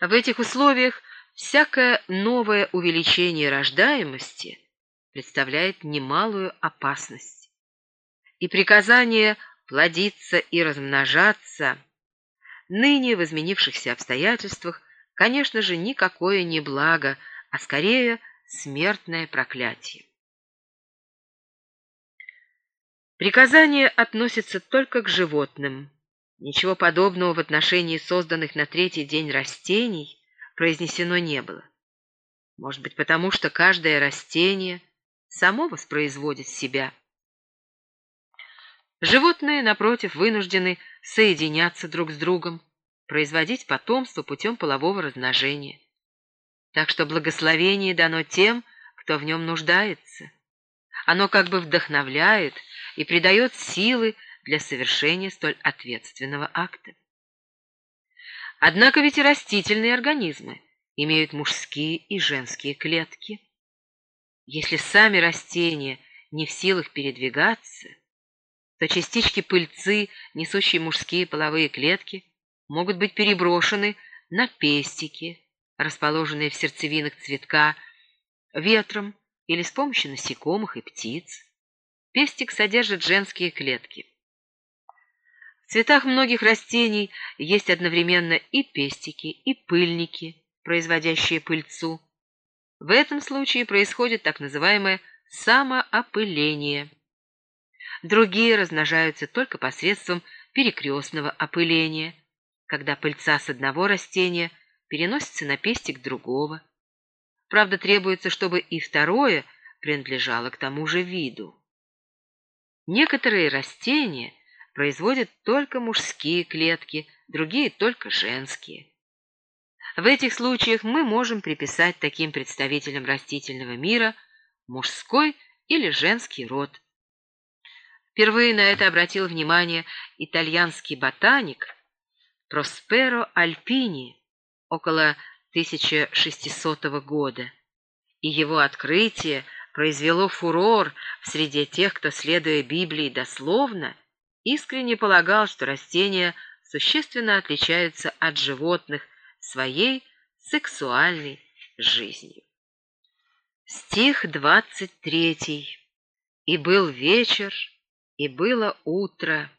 В этих условиях всякое новое увеличение рождаемости представляет немалую опасность. И приказание плодиться и размножаться ныне в изменившихся обстоятельствах, конечно же, никакое не благо, а скорее смертное проклятие. Приказание относится только к животным. Ничего подобного в отношении созданных на третий день растений произнесено не было. Может быть, потому что каждое растение само воспроизводит себя. Животные, напротив, вынуждены соединяться друг с другом, производить потомство путем полового размножения. Так что благословение дано тем, кто в нем нуждается. Оно как бы вдохновляет и придает силы для совершения столь ответственного акта. Однако ведь и растительные организмы имеют мужские и женские клетки. Если сами растения не в силах передвигаться, то частички пыльцы, несущие мужские половые клетки, могут быть переброшены на пестики, расположенные в сердцевинах цветка, ветром или с помощью насекомых и птиц. Пестик содержит женские клетки. В цветах многих растений есть одновременно и пестики, и пыльники, производящие пыльцу. В этом случае происходит так называемое самоопыление. Другие размножаются только посредством перекрестного опыления, когда пыльца с одного растения переносится на пестик другого. Правда, требуется, чтобы и второе принадлежало к тому же виду. Некоторые растения производят только мужские клетки, другие только женские. В этих случаях мы можем приписать таким представителям растительного мира мужской или женский род. Впервые на это обратил внимание итальянский ботаник Просперо Альпини около 1600 года, и его открытие произвело фурор в среде тех, кто, следуя Библии дословно, искренне полагал, что растения существенно отличаются от животных своей сексуальной жизнью. Стих двадцать третий. «И был вечер, и было утро,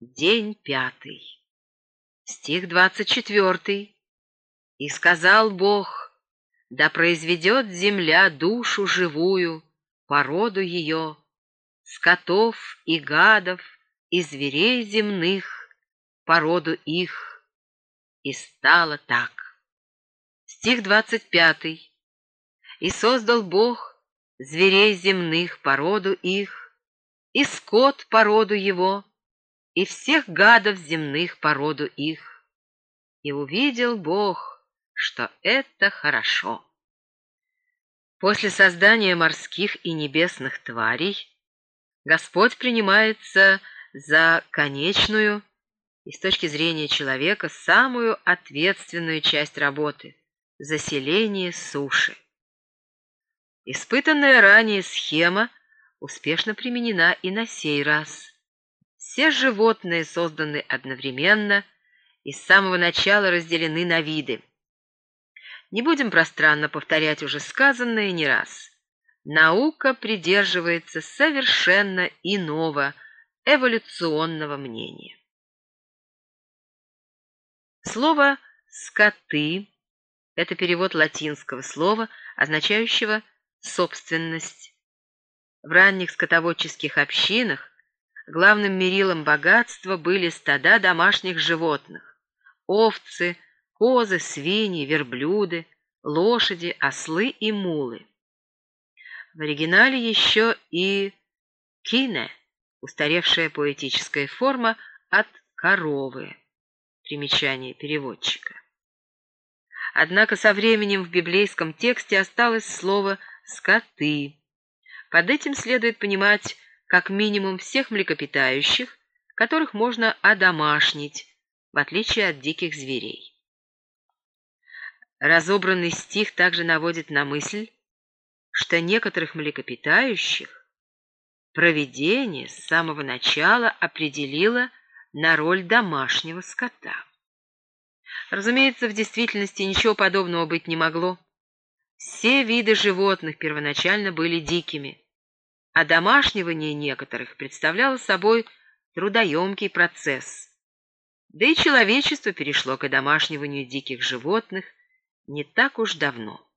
день пятый». Стих двадцать четвертый. «И сказал Бог, да произведет земля душу живую, породу ее, скотов и гадов, и зверей земных, породу их, и стало так. Стих двадцать пятый. И создал Бог зверей земных, породу их, и скот, породу его, и всех гадов земных, породу их. И увидел Бог, что это хорошо. После создания морских и небесных тварей Господь принимается за конечную и с точки зрения человека самую ответственную часть работы – заселение суши. Испытанная ранее схема успешно применена и на сей раз. Все животные созданы одновременно и с самого начала разделены на виды. Не будем пространно повторять уже сказанное не раз. Наука придерживается совершенно иного – эволюционного мнения. Слово «скоты» — это перевод латинского слова, означающего «собственность». В ранних скотоводческих общинах главным мерилом богатства были стада домашних животных — овцы, козы, свиньи, верблюды, лошади, ослы и мулы. В оригинале еще и кине — устаревшая поэтическая форма от коровы. Примечание переводчика. Однако со временем в библейском тексте осталось слово «скоты». Под этим следует понимать как минимум всех млекопитающих, которых можно одомашнить, в отличие от диких зверей. Разобранный стих также наводит на мысль, что некоторых млекопитающих Проведение с самого начала определило на роль домашнего скота. Разумеется, в действительности ничего подобного быть не могло. Все виды животных первоначально были дикими. а домашнивание некоторых представляло собой трудоемкий процесс. Да и человечество перешло к домашниванию диких животных не так уж давно.